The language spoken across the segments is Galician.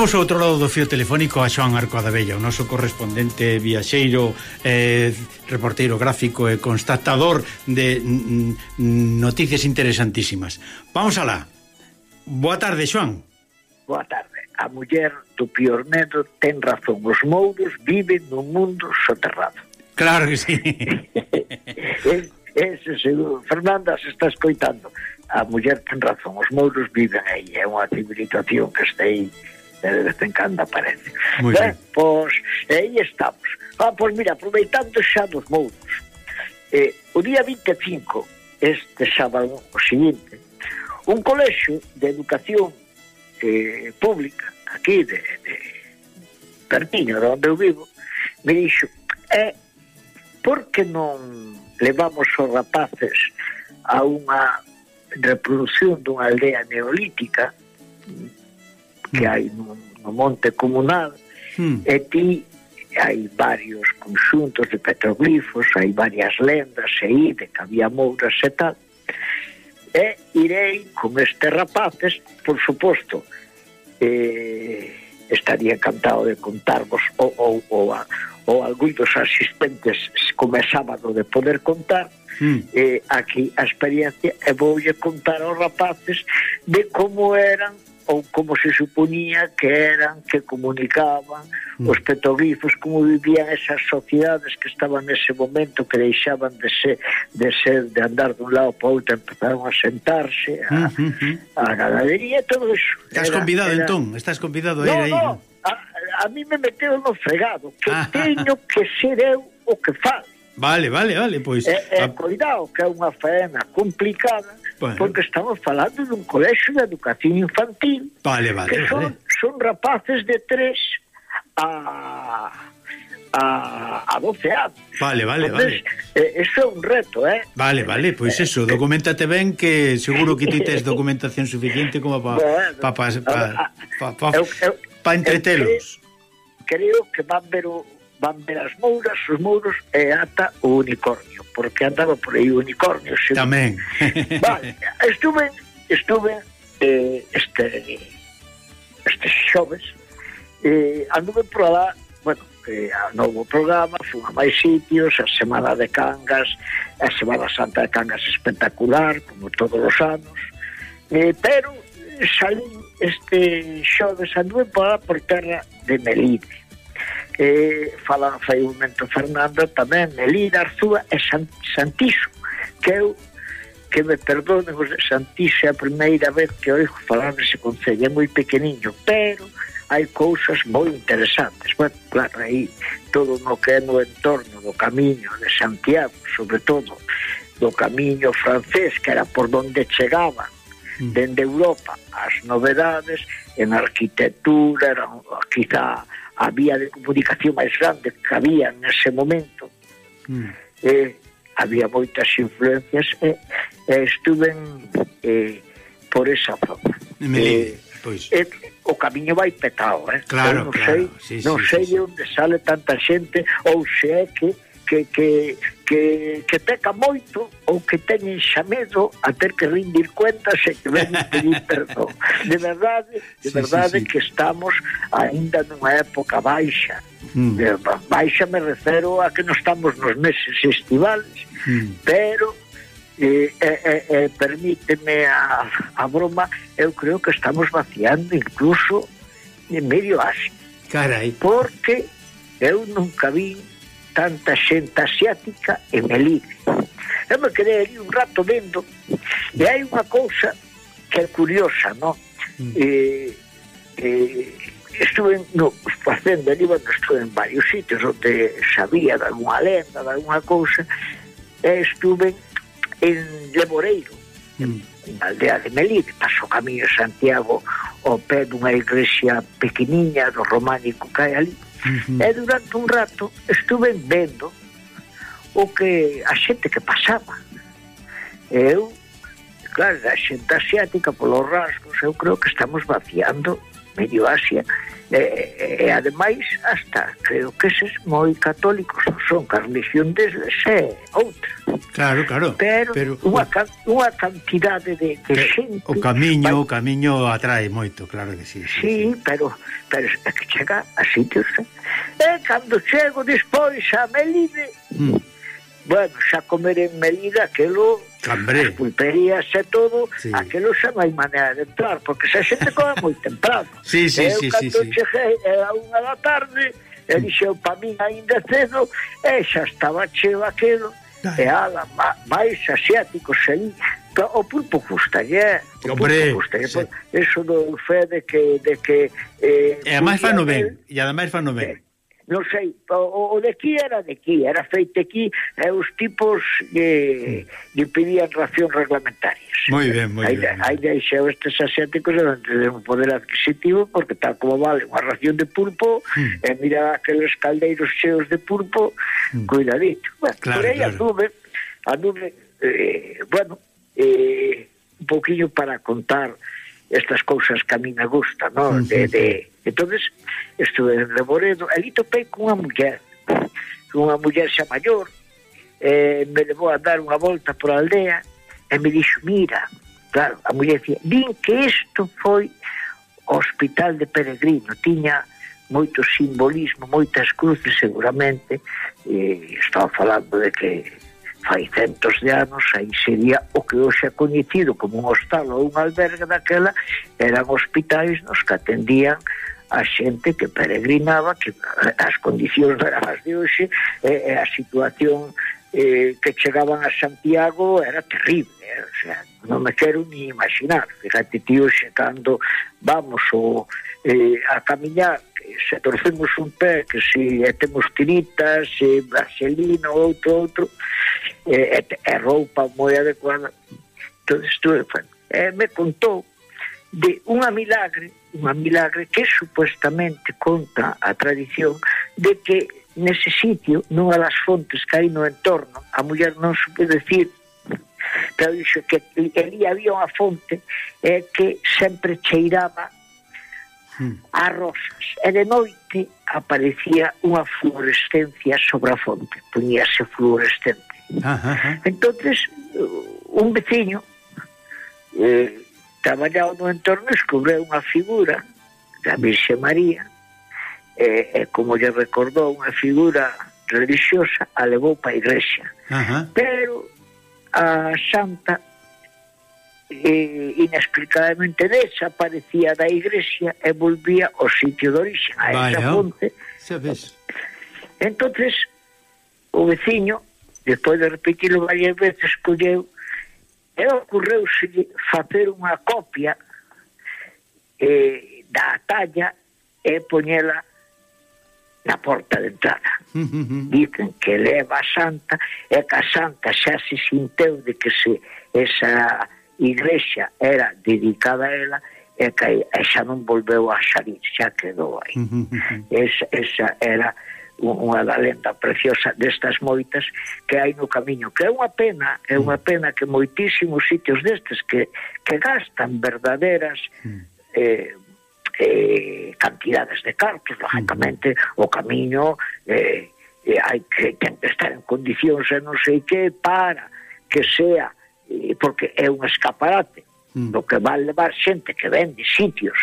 Temos outro lado do fio telefónico a Xoan Arco da Bella, o noso correspondente viaxeiro, eh, reporteiro gráfico e constatador de mm, noticias interesantísimas. Vamos alá. Boa tarde, Xoan. Boa tarde. A muller do pioneiro ten razón. Os mouros viven nun mundo soterrado. Claro que sí. Eso seguro. Fernanda se está escoitando. A muller ten razón. Os mouros viven aí. É unha civilización que está aí de vez en cando aparece. Muy ben, pois, aí estamos. Ah, pois mira, aproveitando xa dos mouros, eh, o día 25, este sábado o seguinte, un colexo de educación eh, pública, aquí de, de Pertiño, de onde eu vivo, me dixo, eh, por que non levamos os rapaces a unha reproducción dunha aldea neolítica que hai no, no monte comunal hmm. e ti hai varios conxuntos de petroglifos, hai varias lendas aí de que había mouras e tal. E irei con estes rapaces, por suposto, eh, estaría encantado de contarvos ou, ou, ou, a, ou algún dos asistentes como é sábado de poder contar mm. eh, aquí a experiencia e voulle contar aos rapaces de como eran ou como se suponía que eran, que comunicaban mm. os petroglifos, como vivían esas sociedades que estaban nese momento que deixaban de ser, de, ser, de andar dun lado para outro, empezaron a sentarse a, mm -hmm. a ganadería, todo eso. Estás era, convidado era... entón, estás convidado a ir no, aí. No, a, a mí me meteu no fregado, que ah. teño que ser eu o que falo. Vale, vale, vale, pois. E, e, a... Cuidado, que é unha faena complicada, bueno. porque estamos falando dun colexo de educación infantil vale, vale, que son, vale. son rapaces de 3 a a, a 12 anos. Vale, vale, Entonces, vale. Eh, eso é un reto, eh? Vale, vale, pois pues eh, eso, eh, documentate ben que seguro que ti tes documentación suficiente como para bueno, pa, pa, pa, ah, ah, pa, pa, pa, pa entretelos. Creo, creo que van ver o van ver as mouras, os mouros e ata o unicornio, porque andaba por aí o unicornio. Se... Tamén. Vale, estuve, estuve eh, este, este xoves, eh, anduve por lá, bueno, eh, a novo programa, fun a máis sitios, a Semana de Cangas, a Semana Santa de Cangas espectacular, como todos os anos, eh, pero salí este xoves, anduve por lá por terra de Melide, e falan fai un momento Fernando tamén Melina Arzúa e Santiso que eu que me perdonen os de Santiso é a primeira vez que oigo falar nese concello é moi pequeniño pero hai cousas moi interesantes. Bueno, claro, aí todo no que é no entorno do camiño de Santiago sobre todo do camiño francés que era por donde chegaban mm. dende Europa as novedades en arquitectura era quizá a vía de comunicación máis grande que había nese momento mm. eh, había moitas influencias e eh, eh, eh, por esa zona Me, pois. Eh, o camiño vai petado eh? claro, Eu non claro. sei, sí, non sí, sei sí, onde sí. sale tanta xente ou se é que que, que que, que peca moito ou que teñen xa medo a ter que rindir cuentas e que ven pedir perdón. De verdade, de sí, verdade sí, sí. que estamos aínda nunha época baixa. Mm. De, baixa me refero a que non estamos nos meses estivales, mm. pero eh, eh, eh, eh, permíteme a, a broma, eu creo que estamos vaciando incluso en medio Asia. Carai. Porque eu nunca vi tanta xente asiática en Melide. Eu me quedei ali un rato vendo e hai unha cousa que é curiosa, non? Mm. Eh, eh, estuve no, facendo ali, bueno, estuve en varios sitios onde sabía de alguna lenda, de alguna cousa, e estuve en Leboreiro, mm. en aldea de Melide, paso camiño de Santiago ao pé dunha iglesia pequeniña do románico que hai ali uh -huh. e durante un rato estuve vendo o que a xente que pasaba eu claro, a xente asiática polos rasgos eu creo que estamos vaciando medio Asia e, e ademais hasta creo que ses moi católicos son que a religión deles é outra claro, claro pero, pero unha, unha cantidade de, de que, xente o camiño vai... o camiño atrae moito claro que sí, sí, sí, sí. pero pero é que chega a sitios eh? e cando chego despois a Melide mm bueno, xa comer en medida aquelo Cambré. as pulperías e todo sí. aquelo xa non hai maneira de entrar porque xa xente come moi temprano sí, sí, eu sí, cando sí, cheguei a unha da tarde e dixeu pa min ainda cedo e xa estaba cheo aquelo Dai. e ala, ma, máis asiáticos ali o pulpo custalle eh, o Hombre, pulpo custalle sí. eso do fe de que, de que eh, e ademais fano ben e ademais fano ben eh, non sei, o, o de aquí era de aquí, era feito aquí, e os tipos lle, lle pedían racións reglamentarias. Moi ben, moi aí, ben. Aí deixeu estes asiáticos de un poder adquisitivo, porque tal como vale unha ración de pulpo, hmm. e mira aqueles caldeiros cheos de pulpo, hmm. cuidadito. Bueno, claro, por aí claro. anduve, anduve, eh, bueno, eh, un poquinho para contar estas cousas que a mí me gusta, non? De, de... entonces estuve en Leboredo, ali topei unha muller, unha muller xa maior, eh, me levou a dar unha volta por a aldea e me dixo, mira, claro, a muller dicía, din que isto foi o hospital de peregrino, tiña moito simbolismo, moitas cruces seguramente, e estaba falando de que fai centos de anos, aí sería o que hoxe é coñecido como un hostal ou un albergue daquela, eran hospitais nos que atendían a xente que peregrinaba, que eh, as condicións eran as de hoxe, e, e a situación eh, que chegaban a Santiago era terrible, eh? o sea, non me quero ni imaginar. Fíjate, tío, xe, cando vamos o, eh, a camiñar, que se torcemos un pé, que se eh, temos tiritas, eh, vaselina, outro, outro, e, e roupa moi adecuada. Entón estuve bueno, e me contou de unha milagre unha milagre que supuestamente conta a tradición de que nese sitio, nunha das fontes que hai no entorno, a muller non supe decir pero dixo que ali había unha fonte eh, que sempre cheiraba hmm. a rosas. E de noite aparecía unha fluorescencia sobre a fonte. Poñíase fluorescente. Ajá, ajá. Entonces, un veciño eh, traballado no entorno descubriu unha figura da Virxe María e, eh, eh, como lle recordou unha figura religiosa a levou para a igrexa Ajá. pero a santa eh, inexplicadamente desaparecía da igrexa e volvía ao sitio de origen a esa Vaya, fonte entonces o veciño Despois de repetirlo varias veces, pois colleu e ocorreusse facer unha copia eh, da talla e poñela na porta de entrada. Dicen que leva a santa e que a santa xa se sinteu de que se esa igrexa era dedicada a ela e que xa non volveu a salir, xa quedou aí. esa, esa era unha galenda preciosa destas moitas que hai no camiño, que é unha pena, é unha mm. pena que moitísimos sitios destes que, que gastan verdaderas mm. eh, eh, cantidades de cartos, mm-hmm. lógicamente o camiño eh, eh, hai que, ten que estar en condicións e non sei que para que sea, eh, porque é un escaparate, mm. do que va levar xente que vende sitios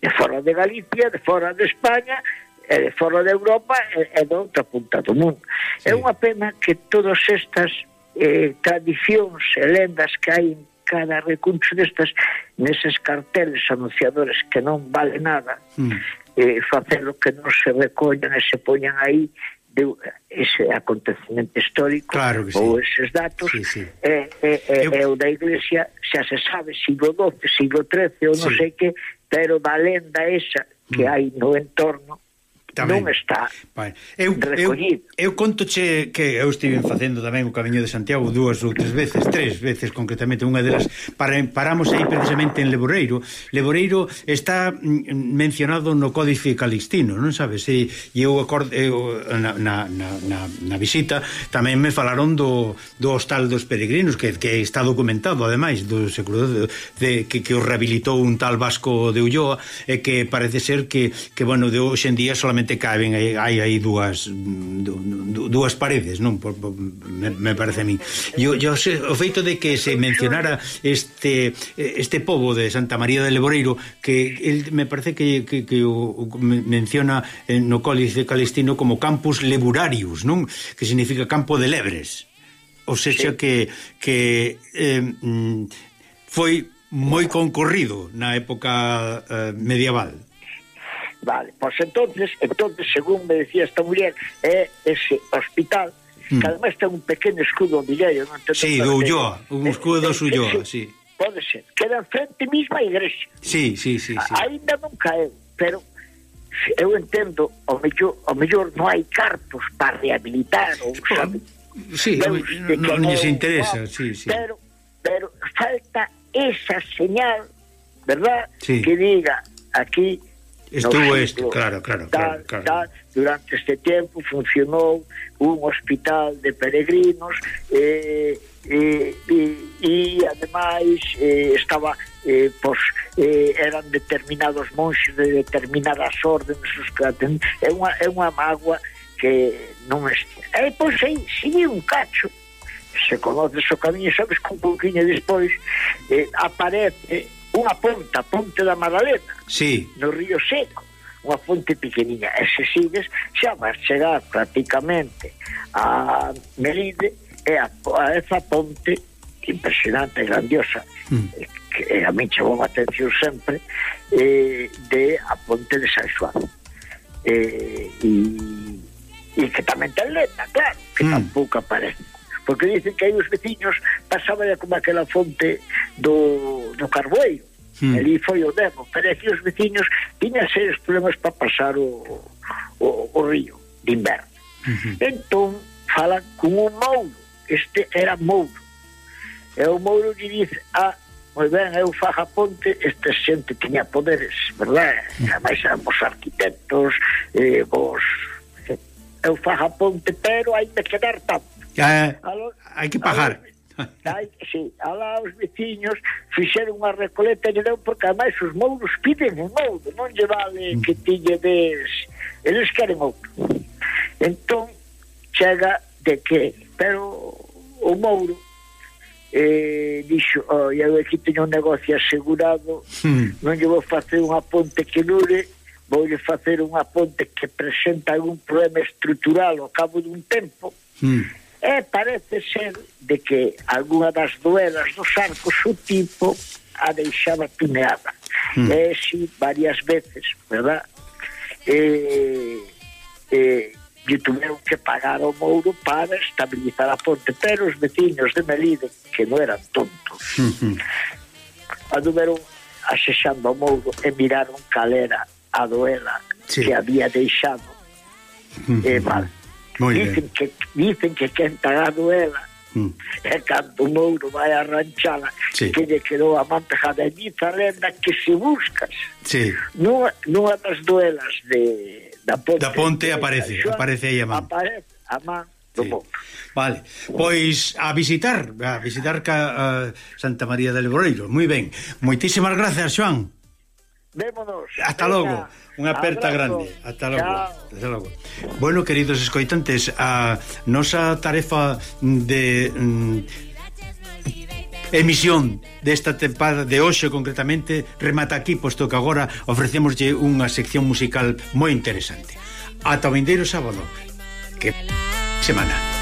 de fora de Galicia, de fora de España, e de fora de Europa e, e da outra punta do mundo. Sí. É unha pena que todas estas eh, tradicións e lendas que hai en cada recuncho destas neses carteles anunciadores que non vale nada mm. eh, facer o que non se recollan e se poñan aí de ese acontecimento histórico claro sí. ou eses datos sí, sí. Eh, eh, eh, Eu... eh, o da iglesia xa se sabe siglo XII, siglo XIII ou non sí. sei que pero da lenda esa que mm. hai no entorno tamén. non está vale. eu, recollido. Eu, eu contoche que eu estive facendo tamén o Camiño de Santiago dúas ou tres veces, tres veces concretamente, unha delas, para, paramos aí precisamente en Leboreiro. Leboreiro está mm, mencionado no Códice Calixtino, non sabes? E, e eu, acord, eu na, na, na, na visita tamén me falaron do, do Hostal dos Peregrinos, que, que está documentado, ademais, do, de, de, que, que o rehabilitou un tal Vasco de Ulloa, e que parece ser que, que bueno, de hoxe en día solamente solamente caben hai, hai aí dúas dúas paredes, non? Por, por, me, me parece a min. Yo, yo se, o feito de que se mencionara este este pobo de Santa María de Leboreiro que el, me parece que, que, que o, menciona eh, no Códice Calistino como Campus Leburarius, non? Que significa campo de lebres. O sexa que que eh, mm, foi moi concorrido na época eh, medieval. Vale, pois entonces, entonces según me decía esta muller, é ese hospital mm. que además ten un pequeno escudo milleiro, non entendo. Sí, do Ulloa, un eh, escudo eh, do Ulloa, eh, sí. Pode ser, queda frente mesma a igrexa. Sí, sí, sí, sí. Ainda non caeu, pero eu entendo, o mellor, o mellor non hai cartos para rehabilitar ou sabe. Sí, Deus, non, non lles interesa, no, sí, sí. Pero pero falta esa señal, ¿verdad? Sí. Que diga aquí estuvo no, isto, claro, claro, tal, claro, claro. Tal, durante este tempo funcionou un hospital de peregrinos e eh, eh, e ademais eh, estaba eh, pois, eh, eran determinados monxes de determinadas órdenes os que aten... é unha, é unha mágoa que non este e pois aí sigue un cacho. Se conoces o camiño sabes? Que un pouquinho despois eh, aparece unha ponta, ponte da Madalena, sí. no río seco, unha fonte pequeniña. E se sigues, xa vas chegar prácticamente a Melide e a, a esa ponte impresionante, e grandiosa, mm. que eh, a mí chamou a atención sempre, eh, de a ponte de San Juan. Eh, e, e que tamén ten lenda, claro, que mm. tampouco aparece. Porque dicen que aí os veciños pasaban como aquela fonte do, do Carboeiro. Hmm. Ali foi o demo. pero que os veciños tiñan serios problemas para pasar o, o, o río de inverno. Uhum. Entón, falan con un mouro. Este era mouro. E o mouro lle dice, ah, moi ben, eu faja ponte, esta xente tiña poderes, verdad? Hmm. Ademais, vos arquitectos, eh, vos... Eu faja ponte, pero hai que quedar tanto. Eh, hai que pagar. Hai sí, alá os veciños fixeron unha recoleta e deu porque ademais os mouros piden un mouro, non lle vale mm. que ti lle des, eles queren outro. Entón, chega de que, pero o mouro eh, dixo, oh, eu aquí teño un negocio asegurado, hmm. non lle vou facer unha ponte que dure, voulle facer unha ponte que presenta algún problema estrutural ao cabo dun tempo, hmm E parece ser de que algunha das duelas dos arcos o tipo a deixaba tuneada. Mm. E si varias veces, verdad? E, e lle tuveron que pagar o mouro para estabilizar a ponte. Pero os veciños de Melide, que non eran tontos, mm -hmm. aduveron asexando o mouro e miraron calera a duela sí. que había deixado mm -hmm. eh, mal. Moi dicen, que, dicen que quen a duela mm. e cando o mouro vai arranchala sí. que lle quedou a manta jadeniza lenda que se buscas sí. nunha, nunha das duelas de, da ponte, da ponte aparece, da aparece aí a man aparece a man do sí. Mouro Vale, pois a visitar, a visitar ca, a Santa María del Broiro, moi ben. Moitísimas grazas, Joan. Vémonos. Hasta logo. Unha aperta abrazo. grande. Hasta logo. Chao. Hasta logo. Bueno, queridos escoitantes, a nosa tarefa de mm, emisión desta tempada de hoxe concretamente remata aquí, posto que agora ofrecemoslle unha sección musical moi interesante. Ata o vindeiro sábado. Que semana.